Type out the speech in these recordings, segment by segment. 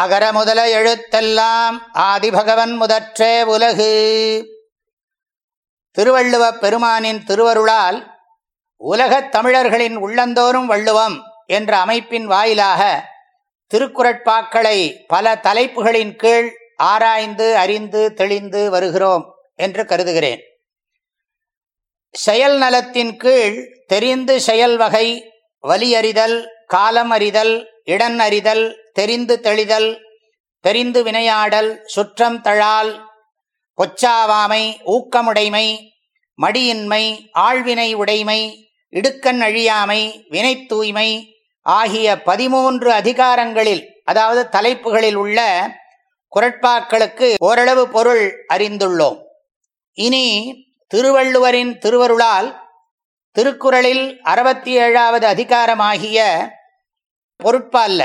அகர முதல எழுத்தெல்லாம் ஆதிபகவன் முதற்றே உலகு. திருவள்ளுவப் பெருமானின் திருவருளால் உலகத் தமிழர்களின் உள்ளந்தோறும் வள்ளுவம் என்ற அமைப்பின் வாயிலாக திருக்குறட்பாக்களை பல தலைப்புகளின் கீழ் ஆராய்ந்து அறிந்து தெளிந்து வருகிறோம் என்று கருதுகிறேன். செயல் நலத்தின் கீழ் தெரிந்து செயல் வகை வலியறிதல் காலம் அறிதல் இடன் அறிதல் தெரிந்து தெளிதல் தெரிந்து வினையாடல் சுற்றம் தழால் பொச்சாவாமை ஊக்கமுடைமை மடியின்மை ஆழ்வினை உடைமை இடுக்கண் அழியாமை வினை தூய்மை ஆகிய பதிமூன்று அதிகாரங்களில் அதாவது தலைப்புகளில் உள்ள குரட்பாக்களுக்கு ஓரளவு பொருள் அறிந்துள்ளோம். இனி திருவள்ளுவரின் திருவருளால் திருக்குறளில் அறுபத்தி ஏழாவது அதிகாரமாகிய பொருட்பால்ல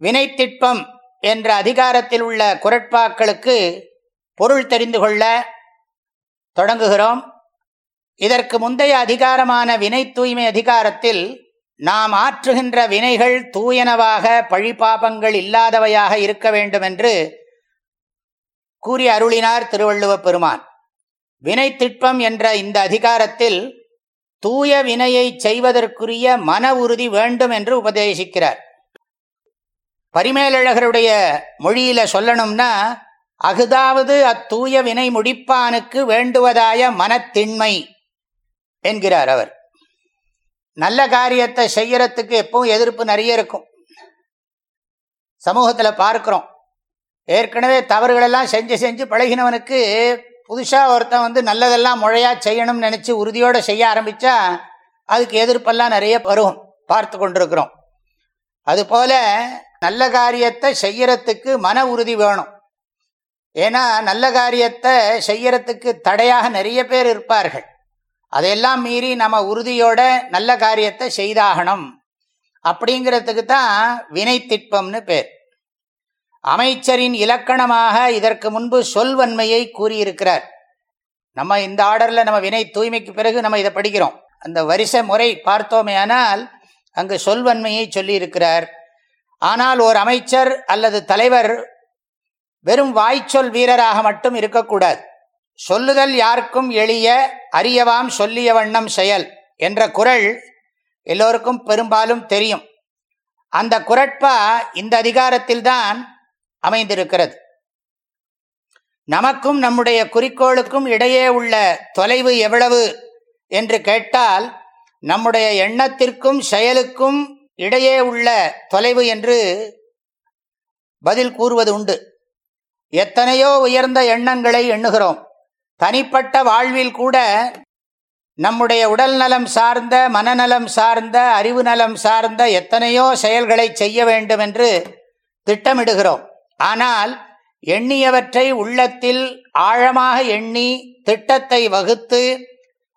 வினைத்திட்பம் என்ற அதிகாரத்தில் உள்ள குரட்பாக்களுக்கு பொருள் தெரிந்து கொள்ள தொடங்குகிறோம். இதற்கு முந்தைய அதிகாரமான வினை தூய்மை அதிகாரத்தில் நாம் ஆற்றுகின்ற வினைகள் தூயனவாக பழிபாபங்கள் இல்லாதவையாக இருக்க வேண்டும் என்று கூறி அருளினார் திருவள்ளுவ பெருமான். வினை திட்பம் என்ற இந்த அதிகாரத்தில் தூய வினையை செய்வதற்குரிய மன உறுதி வேண்டும் என்று உபதேசிக்கிறார். பரிமேலழகருடைய மொழியில சொல்லணும்னா அகுதாவது அத்தூய வினை முடிப்பானுக்கு வேண்டுவதாய மனத்திண்மை என்கிறார் அவர். நல்ல காரியத்தை செய்யறதுக்கு எப்பவும் எதிர்ப்பு நிறைய இருக்கும். சமூகத்தில் பார்க்கிறோம். ஏற்கனவே தவறுகளெல்லாம் செஞ்சு செஞ்சு பழகினவனுக்கு புதுசாக ஒருத்தன் வந்து நல்லதெல்லாம் முழையாக செய்யணும்னு நினச்சி உறுதியோடு செய்ய ஆரம்பித்தா அதுக்கு எதிர்ப்பெல்லாம் நிறைய வரும். பார்த்து கொண்டிருக்கிறோம். அதுபோல் நல்ல காரியத்தை செய்யறதுக்கு மன உறுதி வேணும். ஏன்னா நல்ல காரியத்தை செய்யறதுக்கு தடையாக நிறைய பேர் இருப்பார்கள். அதையெல்லாம் மீறி நம்ம உறுதியோட நல்ல காரியத்தை செய்தாகணும். அப்படிங்கிறதுக்கு தான் வினைத்திட்பம்னு பேர். அமைச்சரின் இலக்கணமாக இதற்கு முன்பு சொல்வன்மையை கூறியிருக்கிறார். நம்ம இந்த ஆர்டரில் நம்ம வினை தூய்மைக்கு பிறகு நம்ம இதை படிக்கிறோம். அந்த வரிசை முறை பார்த்தோமே ஆனால் அங்கு சொல்வன்மையை சொல்லியிருக்கிறார். ஆனால் ஒரு அமைச்சர் அல்லது தலைவர் வெறும் வாய்ச்சொல் வீரராக மட்டும் இருக்கக்கூடாது. சொல்லுதல் யாருக்கும் எளிய அறியவாம் சொல்லிய வண்ணம் செயல் என்ற குரல் எல்லோருக்கும் பெரும்பாலும் தெரியும். அந்த குரட்பா இந்த அதிகாரத்தில்தான் அமைந்திருக்கிறது. நமக்கும் நம்முடைய குறிக்கோளுக்கும் இடையே உள்ள தொலைவு எவ்வளவு என்று கேட்டால் நம்முடைய எண்ணத்திற்கும் செயலுக்கும் இடையே உள்ள தொலைவு என்று பதில் கூறுவது உண்டு. எத்தனையோ உயர்ந்த எண்ணங்களை எண்ணுகிறோம். தனிப்பட்ட வாழ்வில் கூட நம்முடைய உடல் நலம் சார்ந்த மனநலம் சார்ந்த அறிவு நலம் சார்ந்த எத்தனையோ செயல்களை செய்ய வேண்டும் என்று திட்டமிடுகிறோம். ஆனால் எண்ணியவற்றை உள்ளத்தில் ஆழமாக எண்ணி திட்டத்தை வகுத்து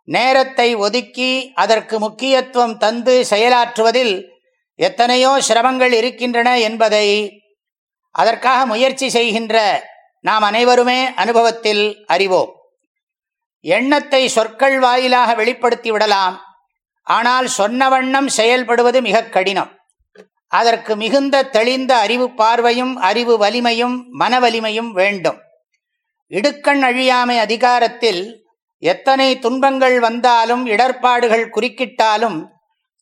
நேரத்தை ஒதுக்கி அதற்கு முக்கியத்துவம் தந்து செயலாற்றுவதில் எத்தனையோ சிரமங்கள் இருக்கின்றன என்பதை அதற்காக முயற்சி செய்கின்ற நாம் அனைவருமே அனுபவத்தில் அறிவோம். எண்ணத்தை சொற்கள் வாயிலாக வெளிப்படுத்தி விடலாம். ஆனால் சொன்ன வண்ணம் செயல்படுவது மிக கடினம். அதற்கு மிகுந்த தெளிந்த அறிவு பார்வையும் அறிவு வலிமையும் மன வலிமையும் வேண்டும். இடுக்கண் அழியாமை அதிகாரத்தில் எத்தனை துன்பங்கள் வந்தாலும் இடர்பாடுகள் குறுக்கிட்டாலும்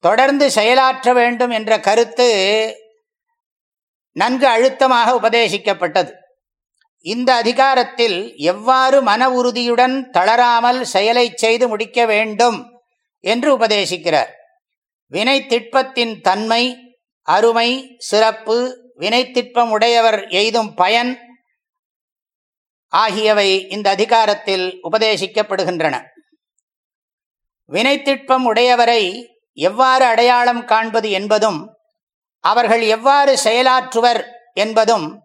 தொடர்ந்து செயலாற்ற வேண்டும் என்ற கருத்து நன்கு அழுத்தமாக உபதேசிக்கப்பட்டது. இந்த அதிகாரத்தில் எவ்வாறு மன உறுதியுடன் தளராமல் செயலை செய்து முடிக்க வேண்டும் என்று உபதேசிக்கிறார். வினை திட்பத்தின் தன்மை அருமை சிறப்பு வினைத்திற்பம் உடையவர் எய்தும் பயன் ஆகியவை இந்த அதிகாரத்தில் உபதேசிக்கப்படுகின்றன. வினைத்திற்பம் உடையவரை எவ்வாறு அடையாளம் காண்பது என்பதும் அவர்கள் எவ்வாறு செயலாற்றுவர் என்பதும்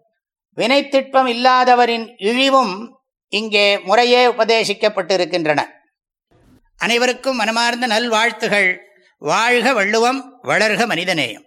வினைத்திற்பம் இல்லாதவரின் இழிவும் இங்கே முறையே உபதேசிக்கப்பட்டிருக்கின்றன. அனைவருக்கும் மனமார்ந்த நல்வாழ்த்துகள். வாழ்க வள்ளுவம் வளர்க மனிதநேயம்.